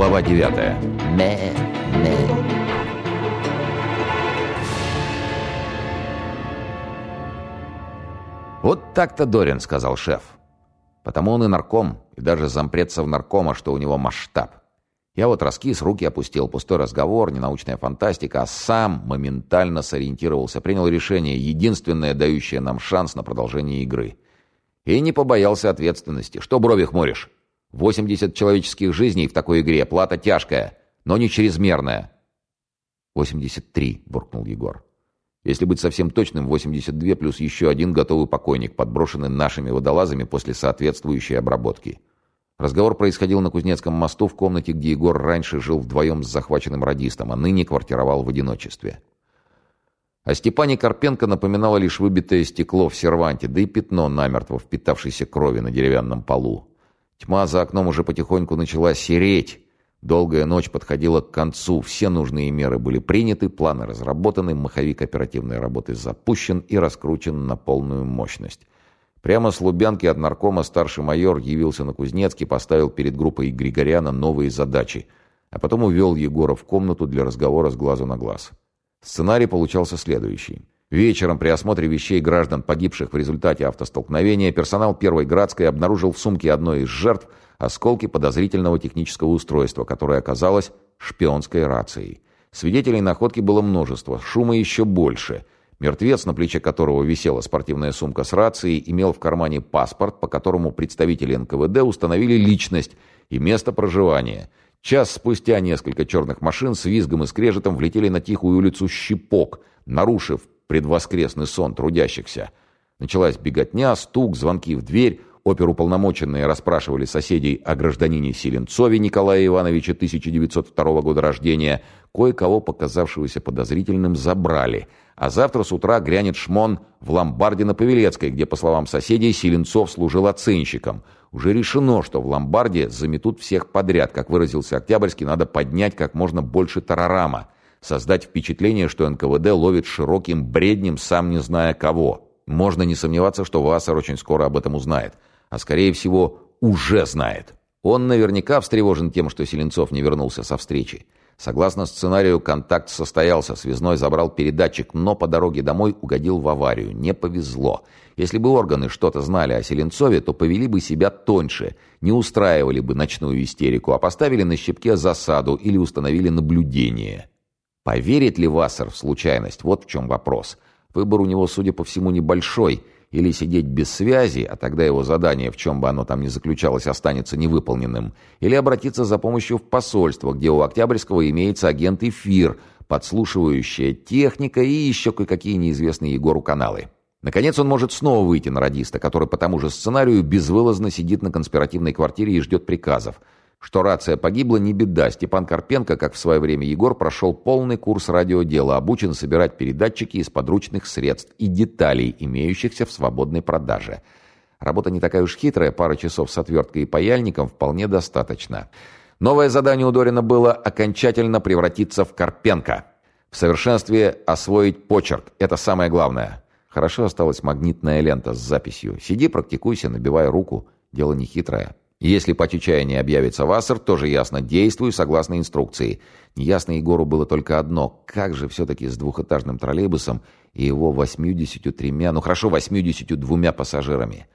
Глава 9. Мэ, мэ. «Вот так-то Дорин», — сказал шеф. «Потому он и нарком, и даже зампред наркома, что у него масштаб. Я вот раскис, руки опустил, пустой разговор, ненаучная фантастика, а сам моментально сориентировался, принял решение, единственное дающее нам шанс на продолжение игры. И не побоялся ответственности. Что брови хмуришь? 80 человеческих жизней в такой игре, плата тяжкая, но не чрезмерная. 83, буркнул Егор. Если быть совсем точным, 82 плюс еще один готовый покойник, подброшенный нашими водолазами после соответствующей обработки. Разговор происходил на Кузнецком мосту в комнате, где Егор раньше жил вдвоем с захваченным радистом, а ныне квартировал в одиночестве. О Степане Карпенко напоминало лишь выбитое стекло в серванте, да и пятно намертво впитавшейся крови на деревянном полу. Тьма за окном уже потихоньку начала сереть. Долгая ночь подходила к концу, все нужные меры были приняты, планы разработаны, маховик оперативной работы запущен и раскручен на полную мощность. Прямо с Лубянки от наркома старший майор явился на Кузнецкий, поставил перед группой Григоряна новые задачи, а потом увел Егора в комнату для разговора с глазу на глаз. Сценарий получался следующий. Вечером при осмотре вещей граждан, погибших в результате автостолкновения, персонал Первой Градской обнаружил в сумке одной из жертв осколки подозрительного технического устройства, которое оказалось шпионской рацией. Свидетелей находки было множество, шума еще больше. Мертвец, на плече которого висела спортивная сумка с рацией, имел в кармане паспорт, по которому представители НКВД установили личность и место проживания. Час спустя несколько черных машин с визгом и скрежетом влетели на тихую улицу Щипок, нарушив предвоскресный сон трудящихся. Началась беготня, стук, звонки в дверь. Оперуполномоченные расспрашивали соседей о гражданине Селенцове Николая Ивановича 1902 года рождения. Кое-кого, показавшегося подозрительным, забрали. А завтра с утра грянет шмон в ломбарде на Павелецкой, где, по словам соседей, Селенцов служил оценщиком. Уже решено, что в ломбарде заметут всех подряд. Как выразился Октябрьский, надо поднять как можно больше тарарама создать впечатление, что НКВД ловит широким бреднем, сам не зная кого. Можно не сомневаться, что Вассер очень скоро об этом узнает. А скорее всего, уже знает. Он наверняка встревожен тем, что Селенцов не вернулся со встречи. Согласно сценарию, контакт состоялся, связной забрал передатчик, но по дороге домой угодил в аварию. Не повезло. Если бы органы что-то знали о Селенцове, то повели бы себя тоньше, не устраивали бы ночную истерику, а поставили на щепке засаду или установили наблюдение. Поверит ли Вассер в случайность? Вот в чем вопрос. Выбор у него, судя по всему, небольшой. Или сидеть без связи, а тогда его задание, в чем бы оно там ни заключалось, останется невыполненным. Или обратиться за помощью в посольство, где у Октябрьского имеется агент «Эфир», подслушивающая техника и еще кое-какие неизвестные Егору каналы. Наконец он может снова выйти на радиста, который по тому же сценарию безвылазно сидит на конспиративной квартире и ждет приказов. Что рация погибла, не беда. Степан Карпенко, как в свое время Егор, прошел полный курс радиодела, обучен собирать передатчики из подручных средств и деталей, имеющихся в свободной продаже. Работа не такая уж хитрая, пара часов с отверткой и паяльником вполне достаточно. Новое задание у Дорина было окончательно превратиться в Карпенко. В совершенстве освоить почерк. Это самое главное. Хорошо осталась магнитная лента с записью. Сиди, практикуйся, набивай руку. Дело не хитрое. Если по чечаянии объявится Вассер, тоже ясно, действуй согласно инструкции. Неясно Егору было только одно. Как же все-таки с двухэтажным троллейбусом и его восьмидесятью тремя, ну хорошо, восьмидесятью двумя пассажирами?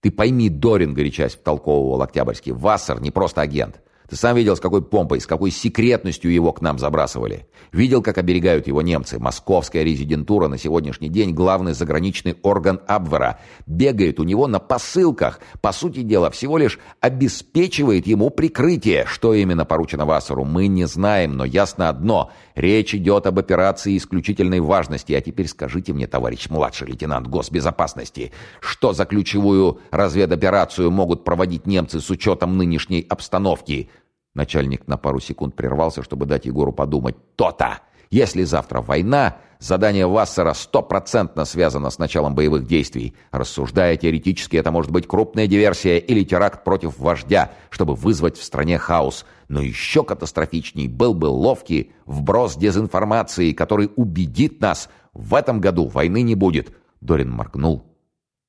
Ты пойми, Дорин, горячась втолковывал Октябрьский, Вассер не просто агент. Ты сам видел, с какой помпой, с какой секретностью его к нам забрасывали. Видел, как оберегают его немцы. Московская резидентура на сегодняшний день главный заграничный орган Абвера. Бегает у него на посылках. По сути дела, всего лишь обеспечивает ему прикрытие. Что именно поручено Вассеру, мы не знаем, но ясно одно. Речь идет об операции исключительной важности. А теперь скажите мне, товарищ младший лейтенант госбезопасности, что за ключевую разведоперацию могут проводить немцы с учетом нынешней обстановки? Начальник на пару секунд прервался, чтобы дать Егору подумать. «То-то! Если завтра война, задание Вассера стопроцентно связано с началом боевых действий. Рассуждая теоретически, это может быть крупная диверсия или теракт против вождя, чтобы вызвать в стране хаос. Но еще катастрофичней был бы ловкий вброс дезинформации, который убедит нас, в этом году войны не будет». Дорин моргнул.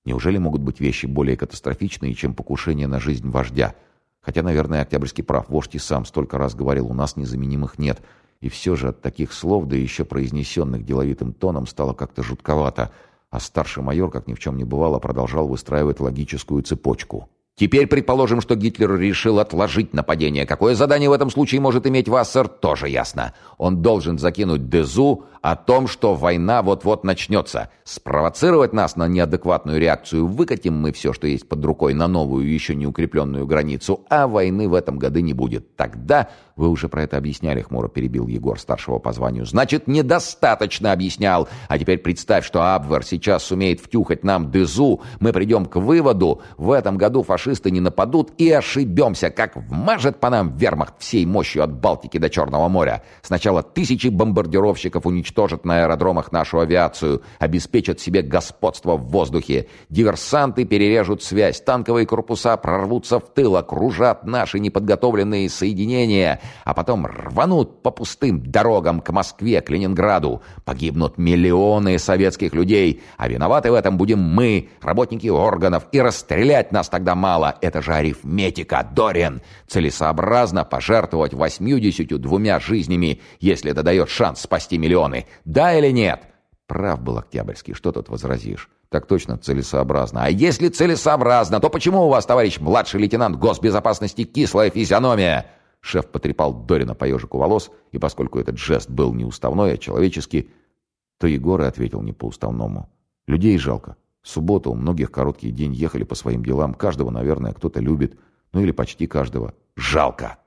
Неужели могут быть вещи более катастрофичные, чем покушение на жизнь вождя? Хотя, наверное, Октябрьский прав. Вождь и сам столько раз говорил, у нас незаменимых нет. И все же от таких слов, да еще произнесенных деловитым тоном, стало как-то жутковато. А старший майор, как ни в чем не бывало, продолжал выстраивать логическую цепочку. Теперь предположим, что Гитлер решил отложить нападение. Какое задание в этом случае может иметь Вассер, тоже ясно. Он должен закинуть Дезу о том, что война вот-вот начнется. Спровоцировать нас на неадекватную реакцию. Выкатим мы все, что есть под рукой, на новую, еще не укрепленную границу. А войны в этом году не будет. Тогда «Вы уже про это объясняли», — хмуро перебил Егор старшего по званию. «Значит, недостаточно объяснял. А теперь представь, что Абвер сейчас сумеет втюхать нам Дезу. Мы придем к выводу, в этом году фашисты не нападут и ошибемся, как вмажет по нам вермахт всей мощью от Балтики до Черного моря. Сначала тысячи бомбардировщиков уничтожат на аэродромах нашу авиацию, обеспечат себе господство в воздухе. Диверсанты перережут связь, танковые корпуса прорвутся в тыл, окружат наши неподготовленные соединения» а потом рванут по пустым дорогам к Москве, к Ленинграду. Погибнут миллионы советских людей, а виноваты в этом будем мы, работники органов, и расстрелять нас тогда мало. Это же арифметика, Дорин. Целесообразно пожертвовать восьмидесятью двумя жизнями, если это дает шанс спасти миллионы. Да или нет? Прав был Октябрьский, что тут возразишь? Так точно, целесообразно. А если целесообразно, то почему у вас, товарищ младший лейтенант госбезопасности, кислая физиономия? Шеф потрепал Дорина по ежику волос, и поскольку этот жест был не уставной, а человеческий, то Егор и ответил не по-уставному. Людей жалко. Суббота, у многих короткий день, ехали по своим делам. Каждого, наверное, кто-то любит. Ну или почти каждого. Жалко.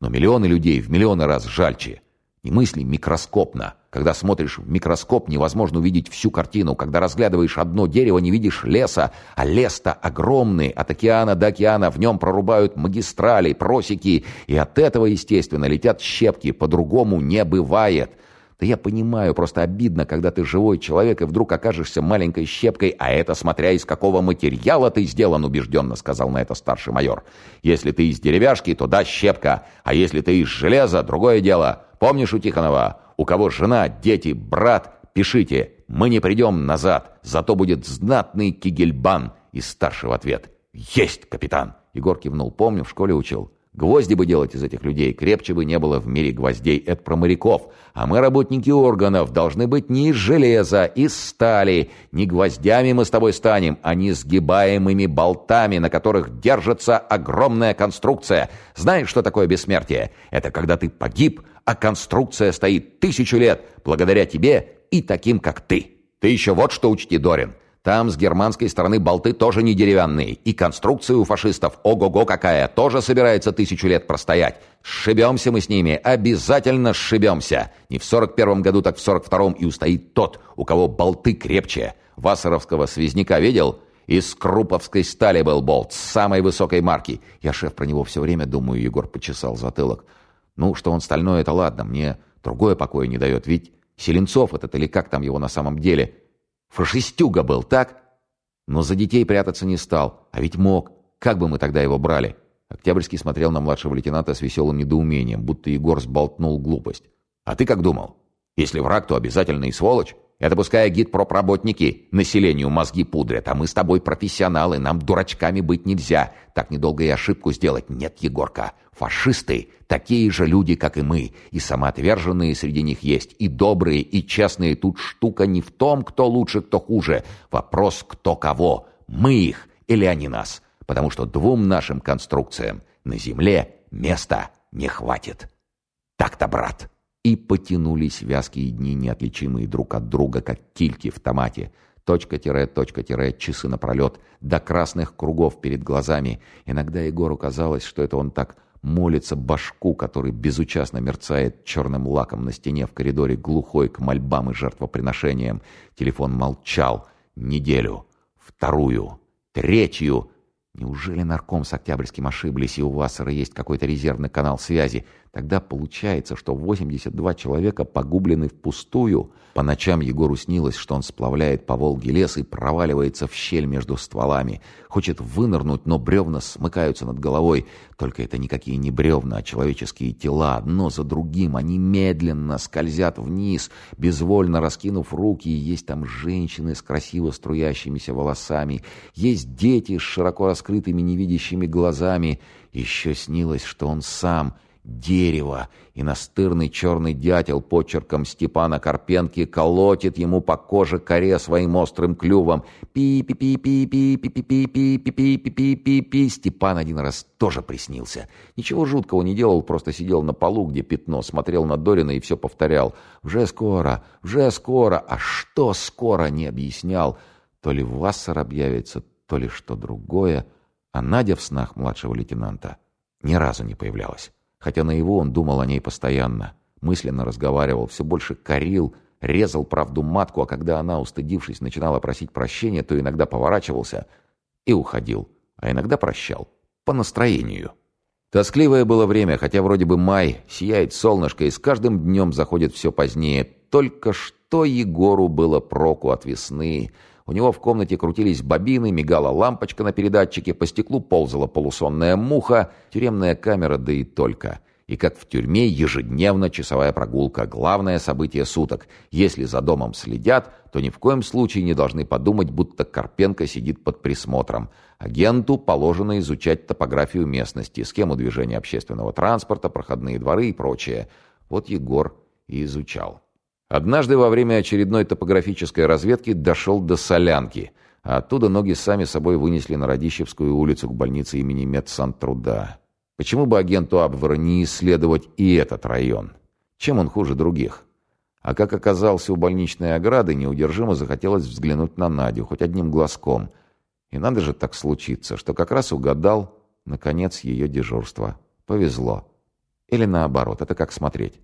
Но миллионы людей в миллионы раз жальче. И мысли микроскопно. Когда смотришь в микроскоп, невозможно увидеть всю картину. Когда разглядываешь одно дерево, не видишь леса, а лес-то огромный, от океана до океана, в нем прорубают магистрали, просеки, и от этого, естественно, летят щепки, по-другому не бывает. Да я понимаю, просто обидно, когда ты живой человек и вдруг окажешься маленькой щепкой, а это смотря из какого материала ты сделан, убежденно сказал на это старший майор. Если ты из деревяшки, то да, щепка, а если ты из железа, другое дело. Помнишь у Тихонова? У кого жена, дети, брат, пишите. Мы не придем назад, зато будет знатный кигельбан. И старший в ответ. Есть, капитан. Егор кивнул. Помню, в школе учил. Гвозди бы делать из этих людей, крепче бы не было в мире гвоздей. Это про моряков. А мы, работники органов, должны быть не из железа, из стали. Не гвоздями мы с тобой станем, а не сгибаемыми болтами, на которых держится огромная конструкция. Знаешь, что такое бессмертие? Это когда ты погиб, а конструкция стоит тысячу лет, благодаря тебе и таким, как ты. Ты еще вот что учти, Дорин. Там с германской стороны болты тоже не деревянные. И конструкция у фашистов, ого-го какая, тоже собирается тысячу лет простоять. Сшибемся мы с ними, обязательно сшибемся. Не в сорок первом году, так в сорок втором и устоит тот, у кого болты крепче. Вассеровского связняка видел? Из круповской стали был болт, самой высокой марки. Я, шеф, про него все время думаю, Егор почесал затылок. Ну, что он стальной, это ладно, мне другое покоя не дает. Ведь Селенцов этот или как там его на самом деле Фашистюга был, так? Но за детей прятаться не стал. А ведь мог. Как бы мы тогда его брали? Октябрьский смотрел на младшего лейтенанта с веселым недоумением, будто Егор сболтнул глупость. А ты как думал? Если враг, то обязательно и сволочь. Это пускай гид-пропработники населению мозги пудрят, а мы с тобой профессионалы, нам дурачками быть нельзя. Так недолго и ошибку сделать. Нет, Егорка, фашисты такие же люди, как и мы, и самоотверженные среди них есть, и добрые, и честные. Тут штука не в том, кто лучше, кто хуже. Вопрос, кто кого. Мы их или они нас. Потому что двум нашим конструкциям на земле места не хватит. Так-то, брат. И потянулись вязкие дни, неотличимые друг от друга, как кильки в томате. Точка-тире, точка-тире, часы напролет, до красных кругов перед глазами. Иногда Егору казалось, что это он так молится башку, который безучастно мерцает черным лаком на стене в коридоре, глухой к мольбам и жертвоприношениям. Телефон молчал. Неделю. Вторую. Третью. Неужели нарком с Октябрьским ошиблись, и у Вассера есть какой-то резервный канал связи? Тогда получается, что 82 человека погублены впустую. По ночам Егору снилось, что он сплавляет по Волге лес и проваливается в щель между стволами. Хочет вынырнуть, но бревна смыкаются над головой. Только это никакие не бревна, а человеческие тела. Одно за другим они медленно скользят вниз, безвольно раскинув руки. Есть там женщины с красиво струящимися волосами. Есть дети с широко раскрытыми невидящими глазами. Еще снилось, что он сам — дерево, и настырный черный дятел почерком Степана Карпенки колотит ему по коже коре своим острым клювом. Пи-пи-пи-пи-пи-пи-пи-пи-пи-пи-пи-пи-пи. Степан один раз тоже приснился. Ничего жуткого не делал, просто сидел на полу, где пятно, смотрел на Дорина и все повторял. «Уже скоро, уже скоро». А что скоро, не объяснял. То ли Вассер объявится, то ли что другое. А Надя в снах младшего лейтенанта ни разу не появлялась. Хотя наяву он думал о ней постоянно. Мысленно разговаривал, все больше корил, резал правду матку, а когда она, устыдившись, начинала просить прощения, то иногда поворачивался и уходил, а иногда прощал. По настроению. Тоскливое было время, хотя вроде бы май, сияет солнышко, и с каждым днем заходит все позднее. Только что Егору было проку от весны — у него в комнате крутились бобины, мигала лампочка на передатчике, по стеклу ползала полусонная муха, тюремная камера, да и только. И как в тюрьме ежедневно часовая прогулка – главное событие суток. Если за домом следят, то ни в коем случае не должны подумать, будто Карпенко сидит под присмотром. Агенту положено изучать топографию местности, схему движения общественного транспорта, проходные дворы и прочее. Вот Егор и изучал. Однажды во время очередной топографической разведки дошел до Солянки, а оттуда ноги сами собой вынесли на Радищевскую улицу к больнице имени Медсантруда. Почему бы агенту Абвера не исследовать и этот район? Чем он хуже других? А как оказался у больничной ограды, неудержимо захотелось взглянуть на Надю, хоть одним глазком. И надо же так случиться, что как раз угадал, наконец, ее дежурство. Повезло. Или наоборот, это как смотреть.